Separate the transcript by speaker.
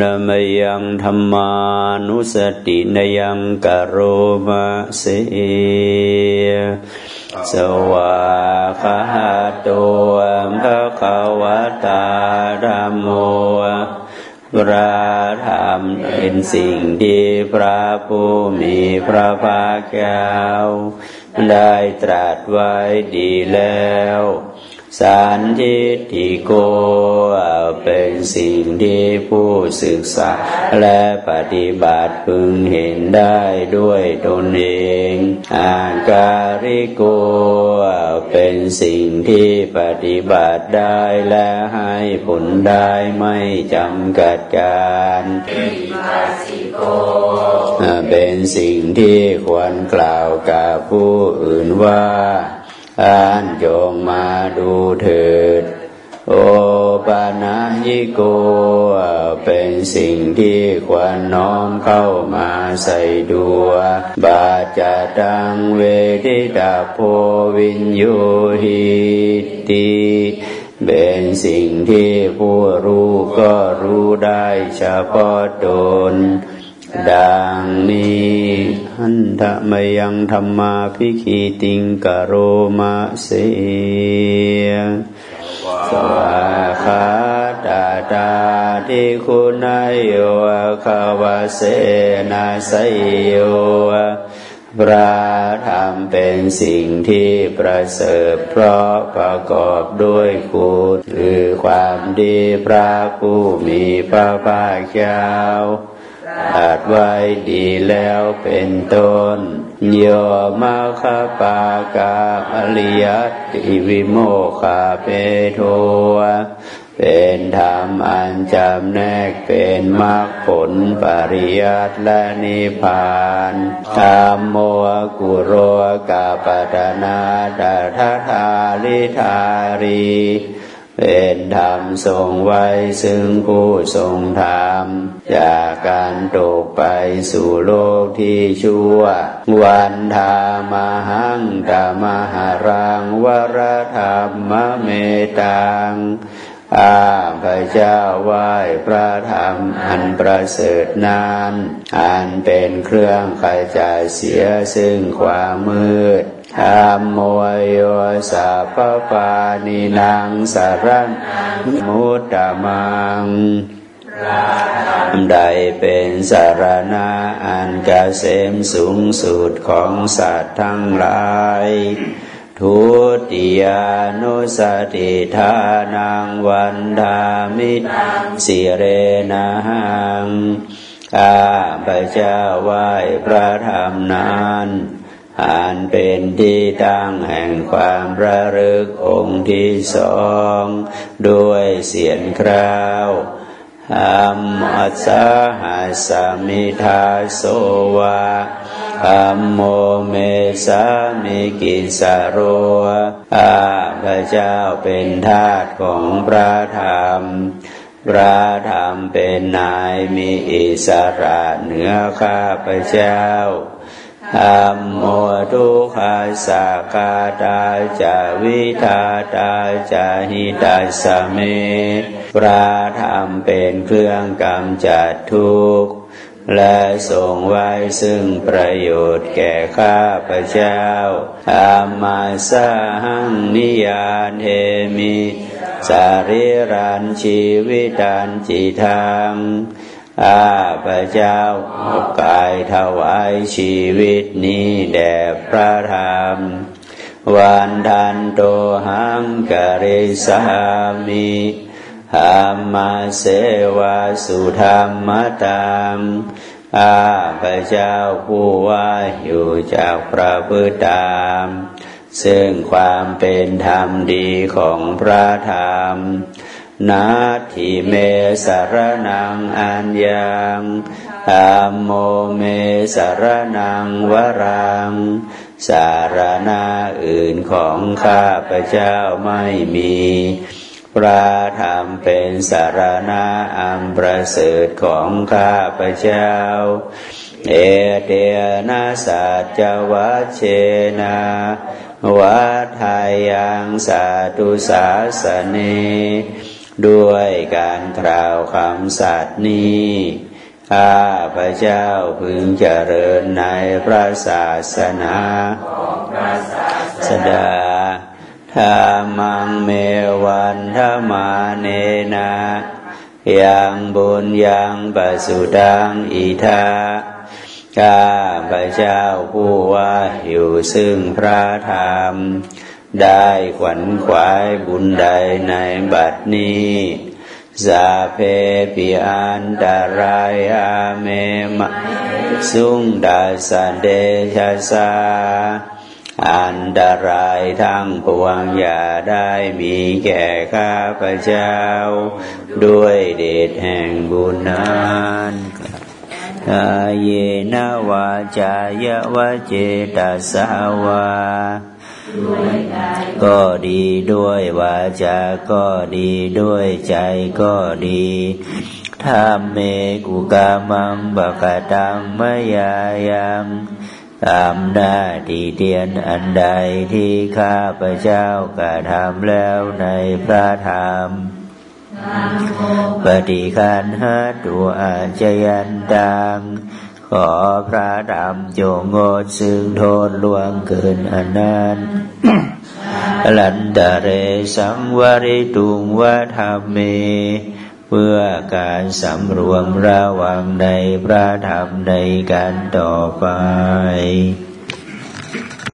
Speaker 1: นมยังธรรมานุสตินยังกโรมาเสสวาคาโตภะคะวะตาธรรมโมพระธรรมเป็นสิ่งที่พระผู้มีพระภาคเจ้าได้ตรัสไว้ดีแล้ว สันทิติโกเป็นสิ่งที่ผู้ศึกษา และปฏิบัติพึงเห็นได้ด้วยตนเอง อาการิโกเป็นสิ่งที่ปฏิบัติได้และให้ผลได้ไม่จำกัดการเป็นสิ่งที่ควรกล่าวกับผู้อื่นว่า ท่านจงมาดูเถิด โอปานายิโกเป็นสิ่งที่ควรน้อมเข้ามาใส่ดัวบาจาตังเวทิตาโพวินโยหิติเป็นสิ่งที่ผู้รู้ก็รู้ได้เฉพาะตน ดังนี้หันทะมยังธรรมาพิคีติงกโรมาเสียสวาคาตาตาทิคุณายโยคาวาเสนาสยโยพระธรรมเป็นสิ่งที่ประเสริฐเพราะประกอบด้วยคุณคือความดีพระผู้มีพระภาคเจ้า อาจไว้ดีแล้วเป็นต้นโยมาคาปากาอริยติวิโมคาเปโทเป็นธรรมอันจำแนกเป็นมรรคผลปริยัติและนิพพานธรรมโมกุโรกาปตนาตถาทาลิทารี เป็นธรรมทรงไว้ซึ่งผู้ทรงธรรม จากการตกไปสู่โลกที่ชั่ว วันธามหังตามหารังวรธรรมเมตังอาพระเจ้าไหว้พระธรรมอันประเสริฐนาน อันเป็นเครื่องขจัดเสียซึ่งความมืด ธรรมโมโยสัพปานินางสารังมุตตมังใดเป็นสารณะอันกเกษมสูงสุดของสัตว์ทั้งหลาย ทุติยานุสติทานังวันธามิสิเรนะหังข้าพเจ้าไหว้พระธรรมนั้น อันเป็นที่ตั้งแห่งความระลึกองค์ที่สองด้วยเศียรเกล้า ธัมมัสสาหัสมิทาโสวะ ธัมโมเมสามิกิสสะโร ข้าพเจ้าเป็นทาสของพระธรรม พระธรรมเป็นนายมีอิสระเหนือข้าพระเจ้า ธรรมโมทุขาสากาตาจาวิทาตาจาหิตาสเมพระธรรมเป็นเครื่องกำจัดทุกข์และทรงไว้ซึ่งประโยชน์แก่ข้าพระเจ้าอามาสาหังนิยานเทมิ สาริรันชีวิตันจิทัง ข้าพระเจ้ากายถวายชีวิตนี้แด่พระธรรม วันทันโตหังกริสามิธรรมาเสวาสุธรรมตังข้าพระเจ้าผู้ว่าอยู่จากพระพุทธธรรมซึ่งความเป็นธรรมดีของพระธรรม นาทิเมสารนังอัญญังธรรมโมเมสารนังวรัง สารณาอื่นของข้าพเจ้าไม่มี พระธรรมเป็นสารณาอันประเสริฐของข้าพเจ้า เอเตนะสัจวัชเชนาวัฏายังสาธุสาสเน ด้วยการกล่าวคำสัตย์นี้ข้าพระเจ้าพึงเจริญในพระศาสนาสดาธรรมังเมวันธมาเนนายังบุญยังปัสุดังอิทาข้าพระเจ้าผู้ว่าอยู่ซึ่งพระธรรม ได้ขวัญขวายบุญใดในบัดนี้สาเพปิอันตรายอาเมมะสุงดาสเดชะสา อันตรายทั้งปวงอย่าได้มีแก่ข้าพระเจ้า ด้วยเดชแห่งบุญนั้นกายเยนวาจายวเจตสาวา ก็ดีด้วยวาจา ก็ดีด้วยใจก็ดีทำเมกุกามังบกตังมยายังตามหน้าที่เตียนอันใดที่ข้าพระเจ้ากระทำแล้วในพระธรรมปฏิคันหาตัวอาจยันตัง ขอพระธรรมจงงดซึ่งโทษล่วงเกินอนันต์ลันตะเรสังวริตุงวะธรรมเม เพื่อการสำรวมระวังในพระธรรมในการต่อไป